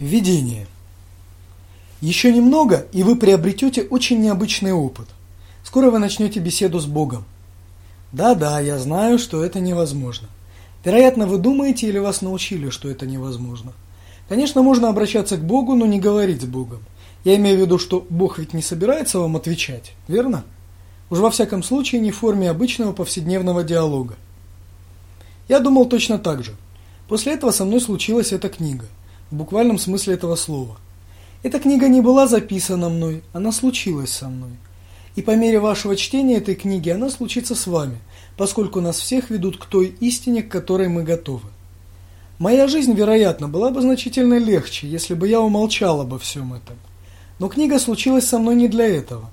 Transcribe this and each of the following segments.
Введение. Еще немного, и вы приобретете очень необычный опыт. Скоро вы начнете беседу с Богом. Да-да, я знаю, что это невозможно. Вероятно, вы думаете или вас научили, что это невозможно. Конечно, можно обращаться к Богу, но не говорить с Богом. Я имею в виду, что Бог ведь не собирается вам отвечать, верно? Уж во всяком случае не в форме обычного повседневного диалога. Я думал точно так же. После этого со мной случилась эта книга – в буквальном смысле этого слова. Эта книга не была записана мной, она случилась со мной. И по мере вашего чтения этой книги она случится с вами, поскольку нас всех ведут к той истине, к которой мы готовы. Моя жизнь, вероятно, была бы значительно легче, если бы я умолчал обо всем этом. Но книга случилась со мной не для этого.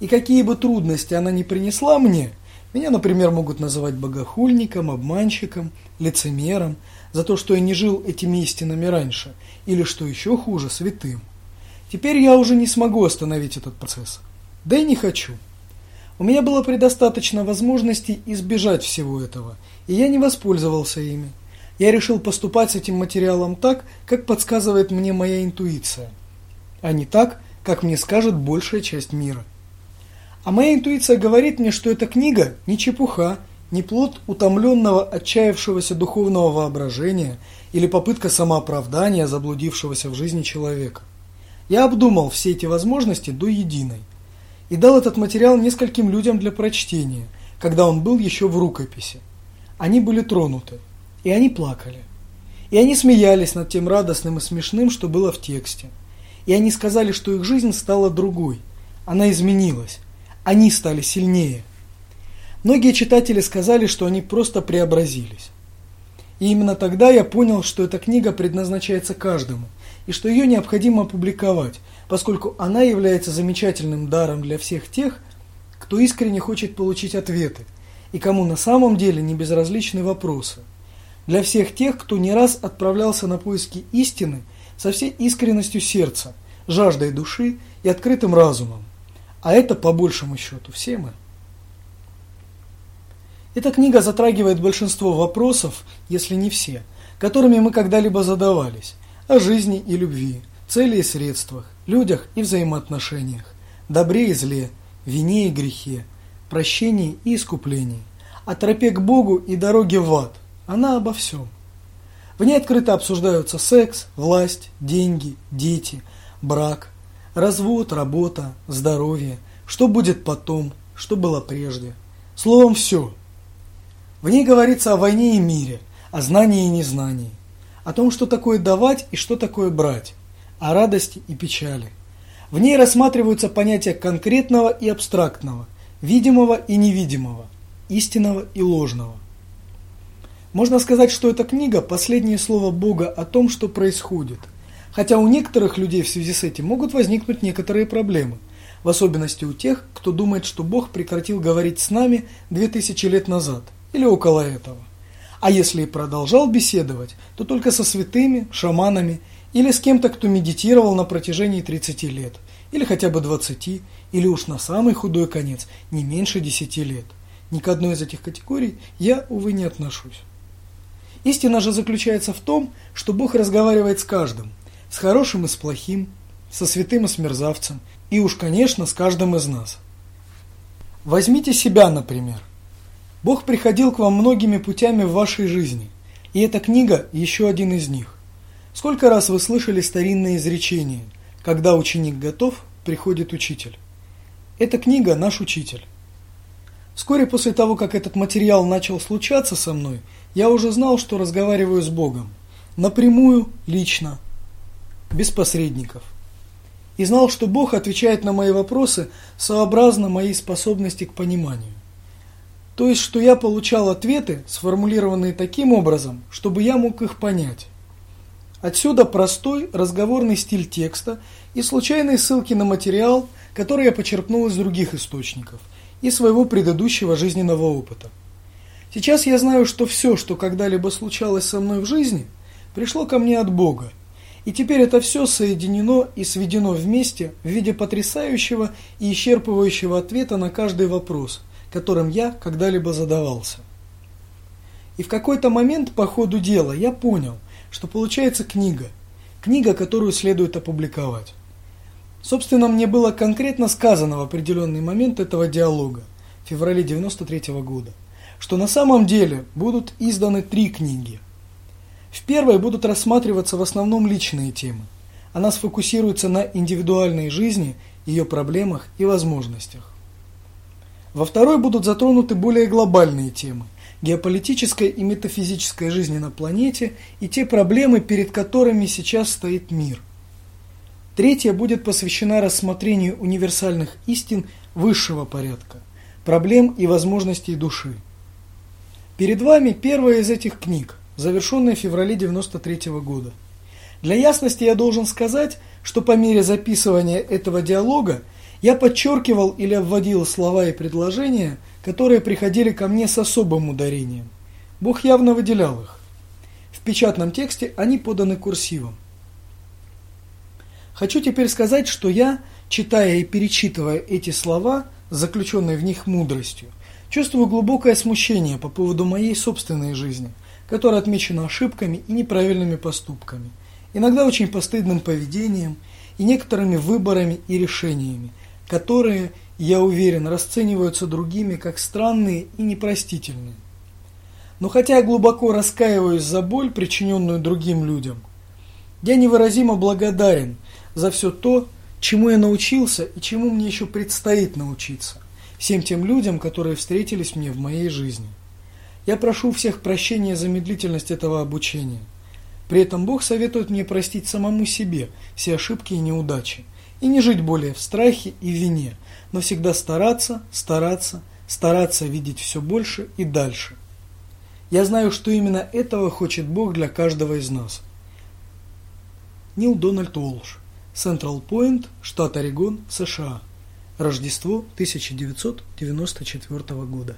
И какие бы трудности она ни принесла мне, меня, например, могут называть богохульником, обманщиком, лицемером, за то, что я не жил этими истинами раньше, или, что еще хуже, святым. Теперь я уже не смогу остановить этот процесс. Да и не хочу. У меня было предостаточно возможностей избежать всего этого, и я не воспользовался ими. Я решил поступать с этим материалом так, как подсказывает мне моя интуиция, а не так, как мне скажет большая часть мира. А моя интуиция говорит мне, что эта книга не чепуха, не плод утомленного, отчаявшегося духовного воображения или попытка самооправдания заблудившегося в жизни человека. Я обдумал все эти возможности до единой и дал этот материал нескольким людям для прочтения, когда он был еще в рукописи. Они были тронуты, и они плакали. И они смеялись над тем радостным и смешным, что было в тексте. И они сказали, что их жизнь стала другой, она изменилась, они стали сильнее. Многие читатели сказали, что они просто преобразились. И именно тогда я понял, что эта книга предназначается каждому, и что ее необходимо опубликовать, поскольку она является замечательным даром для всех тех, кто искренне хочет получить ответы, и кому на самом деле не безразличны вопросы. Для всех тех, кто не раз отправлялся на поиски истины со всей искренностью сердца, жаждой души и открытым разумом. А это, по большему счету, все мы. Эта книга затрагивает большинство вопросов, если не все, которыми мы когда-либо задавались, о жизни и любви, цели и средствах, людях и взаимоотношениях, добре и зле, вине и грехе, прощении и искуплении, о тропе к Богу и дороге в ад. Она обо всем. В ней открыто обсуждаются секс, власть, деньги, дети, брак, Развод, работа, здоровье, что будет потом, что было прежде. Словом, все. В ней говорится о войне и мире, о знании и незнании, о том, что такое давать и что такое брать, о радости и печали. В ней рассматриваются понятия конкретного и абстрактного, видимого и невидимого, истинного и ложного. Можно сказать, что эта книга – последнее слово Бога о том, что происходит – Хотя у некоторых людей в связи с этим могут возникнуть некоторые проблемы, в особенности у тех, кто думает, что Бог прекратил говорить с нами 2000 лет назад или около этого. А если и продолжал беседовать, то только со святыми, шаманами или с кем-то, кто медитировал на протяжении 30 лет, или хотя бы 20, или уж на самый худой конец, не меньше 10 лет. Ни к одной из этих категорий я, увы, не отношусь. Истина же заключается в том, что Бог разговаривает с каждым – с хорошим и с плохим, со святым и с мерзавцем, и уж, конечно, с каждым из нас. Возьмите себя, например. Бог приходил к вам многими путями в вашей жизни, и эта книга еще один из них. Сколько раз вы слышали старинное изречение «Когда ученик готов, приходит учитель». Эта книга – наш учитель. Вскоре после того, как этот материал начал случаться со мной, я уже знал, что разговариваю с Богом. Напрямую, лично, без посредников. И знал, что Бог отвечает на мои вопросы сообразно моей способности к пониманию. То есть, что я получал ответы, сформулированные таким образом, чтобы я мог их понять. Отсюда простой разговорный стиль текста и случайные ссылки на материал, который я почерпнул из других источников и своего предыдущего жизненного опыта. Сейчас я знаю, что все, что когда-либо случалось со мной в жизни, пришло ко мне от Бога, и теперь это все соединено и сведено вместе в виде потрясающего и исчерпывающего ответа на каждый вопрос, которым я когда-либо задавался. И в какой-то момент по ходу дела я понял, что получается книга. Книга, которую следует опубликовать. Собственно, мне было конкретно сказано в определенный момент этого диалога, в феврале 93 -го года, что на самом деле будут изданы три книги. В первой будут рассматриваться в основном личные темы. Она сфокусируется на индивидуальной жизни, ее проблемах и возможностях. Во второй будут затронуты более глобальные темы – геополитическая и метафизическая жизни на планете и те проблемы, перед которыми сейчас стоит мир. Третья будет посвящена рассмотрению универсальных истин высшего порядка, проблем и возможностей души. Перед вами первая из этих книг, завершенная в феврале 93 -го года. Для ясности я должен сказать, что по мере записывания этого диалога я подчеркивал или обводил слова и предложения, которые приходили ко мне с особым ударением. Бог явно выделял их. В печатном тексте они поданы курсивом. Хочу теперь сказать, что я, читая и перечитывая эти слова, заключенные в них мудростью, чувствую глубокое смущение по поводу моей собственной жизни, которая отмечена ошибками и неправильными поступками, иногда очень постыдным поведением и некоторыми выборами и решениями, которые, я уверен, расцениваются другими как странные и непростительные. Но хотя я глубоко раскаиваюсь за боль, причиненную другим людям, я невыразимо благодарен за все то, чему я научился и чему мне еще предстоит научиться, всем тем людям, которые встретились мне в моей жизни. Я прошу всех прощения за медлительность этого обучения. При этом Бог советует мне простить самому себе все ошибки и неудачи, и не жить более в страхе и вине, но всегда стараться, стараться, стараться видеть все больше и дальше. Я знаю, что именно этого хочет Бог для каждого из нас. Нил Дональд Уолш. Централ Пойнт, штат Орегон, США. Рождество 1994 года.